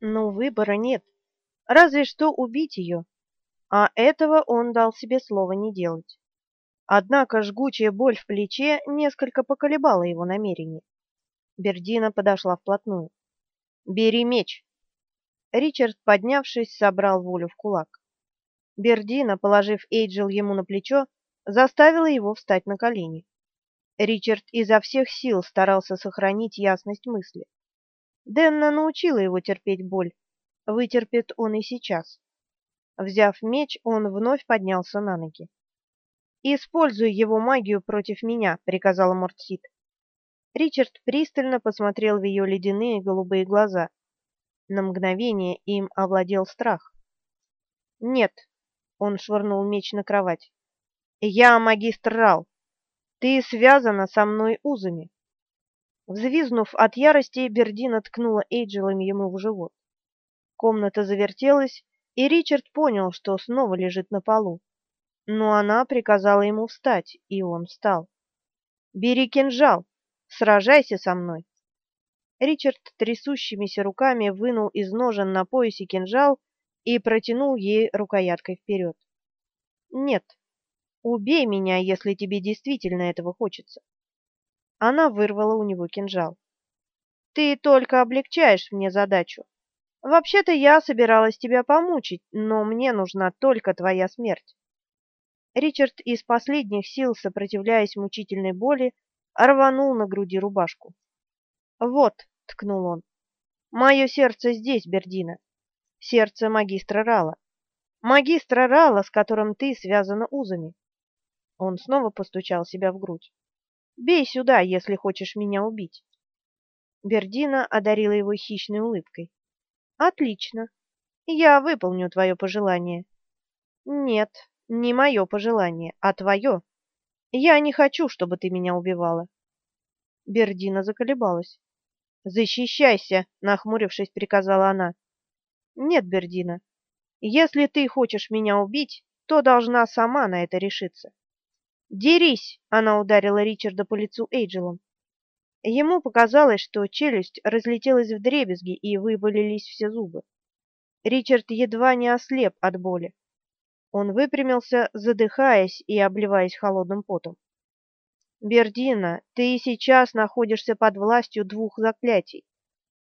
Но выбора нет. Разве что убить ее. А этого он дал себе слово не делать. Однако жгучая боль в плече несколько поколебала его намерение. Бердина подошла вплотную. «Бери меч!» Ричард, поднявшись, собрал волю в кулак. Бердина, положив Эйджел ему на плечо, заставила его встать на колени. Ричард изо всех сил старался сохранить ясность мысли. Денна научила его терпеть боль. Вытерпит он и сейчас. Взяв меч, он вновь поднялся на ноги. «Используй его магию против меня», — приказала Мортсит. Ричард пристально посмотрел в ее ледяные голубые глаза. На мгновение им овладел страх. «Нет», — он швырнул меч на кровать, — «я магистр Рал. Ты связана со мной узами». Взвизнув от ярости, Бердина ткнула Эйджелом ему в живот. Комната завертелась, и Ричард понял, что снова лежит на полу. Но она приказала ему встать, и он встал. «Бери кинжал! Сражайся со мной!» Ричард трясущимися руками вынул из ножен на поясе кинжал и протянул ей рукояткой вперед. «Нет, убей меня, если тебе действительно этого хочется. Она вырвала у него кинжал. «Ты только облегчаешь мне задачу. Вообще-то я собиралась тебя помучить, но мне нужна только твоя смерть». Ричард из последних сил, сопротивляясь мучительной боли, рванул на груди рубашку. «Вот», — ткнул он, — «мое сердце здесь, Бердина, сердце магистра Рала, магистра Рала, с которым ты связана узами». Он снова постучал себя в грудь. Бей сюда, если хочешь меня убить. Бердина одарила его хищной улыбкой. Отлично. Я выполню твое пожелание. Нет, не мое пожелание, а твое. Я не хочу, чтобы ты меня убивала. Бердина заколебалась. Защищайся, нахмурившись, приказала она. Нет, Бердина. Если ты хочешь меня убить, то должна сама на это решиться. «Дерись!» — она ударила Ричарда по лицу Эйджелом. Ему показалось, что челюсть разлетелась в дребезги и вывалились все зубы. Ричард едва не ослеп от боли. Он выпрямился, задыхаясь и обливаясь холодным потом. «Бердина, ты сейчас находишься под властью двух заклятий.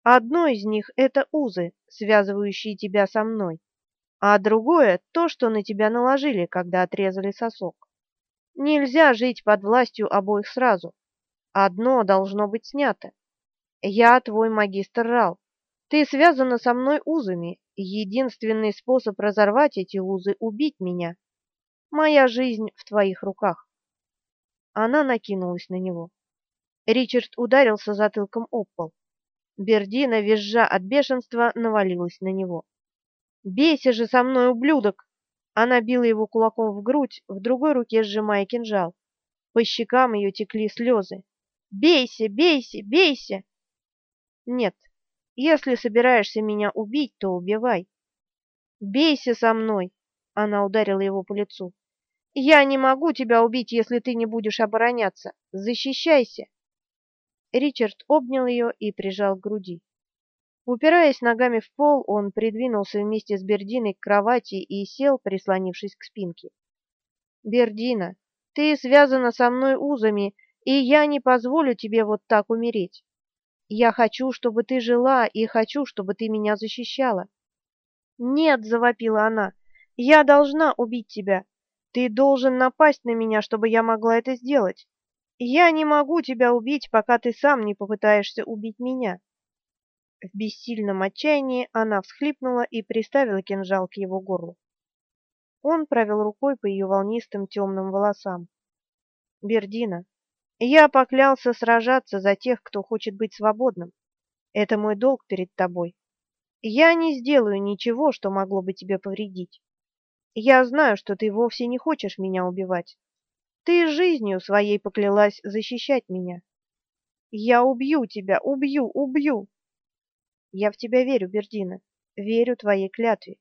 Одно из них — это узы, связывающие тебя со мной, а другое — то, что на тебя наложили, когда отрезали сосок. Нельзя жить под властью обоих сразу. Одно должно быть снято. Я твой магистр Рал. Ты связана со мной узами. Единственный способ разорвать эти узы — убить меня. Моя жизнь в твоих руках. Она накинулась на него. Ричард ударился затылком об пол. Бердина, визжа от бешенства, навалилась на него. «Бейся же со мной, ублюдок!» Она била его кулаком в грудь, в другой руке сжимая кинжал. По щекам ее текли слезы. «Бейся, бейся, бейся!» «Нет, если собираешься меня убить, то убивай». «Бейся со мной!» — она ударила его по лицу. «Я не могу тебя убить, если ты не будешь обороняться. Защищайся!» Ричард обнял ее и прижал к груди. Упираясь ногами в пол, он придвинулся вместе с Бердиной к кровати и сел, прислонившись к спинке. «Бердина, ты связана со мной узами, и я не позволю тебе вот так умереть. Я хочу, чтобы ты жила, и хочу, чтобы ты меня защищала». «Нет!» — завопила она. «Я должна убить тебя. Ты должен напасть на меня, чтобы я могла это сделать. Я не могу тебя убить, пока ты сам не попытаешься убить меня». В бессильном отчаянии она всхлипнула и приставила кинжал к его горлу. Он провел рукой по ее волнистым темным волосам. «Бердина, я поклялся сражаться за тех, кто хочет быть свободным. Это мой долг перед тобой. Я не сделаю ничего, что могло бы тебе повредить. Я знаю, что ты вовсе не хочешь меня убивать. Ты жизнью своей поклялась защищать меня. Я убью тебя, убью, убью!» Я в тебя верю, Бердина, верю твоей клятве.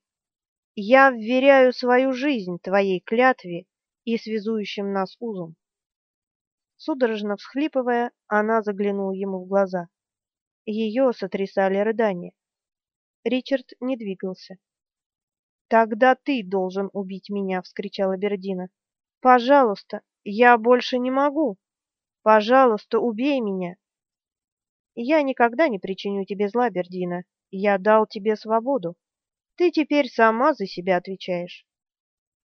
Я вверяю свою жизнь твоей клятве и связующим нас узом. Судорожно всхлипывая, она заглянула ему в глаза. Ее сотрясали рыдания. Ричард не двигался. «Тогда ты должен убить меня!» — вскричала Бердина. «Пожалуйста, я больше не могу! Пожалуйста, убей меня!» «Я никогда не причиню тебе зла, Бердина. Я дал тебе свободу. Ты теперь сама за себя отвечаешь.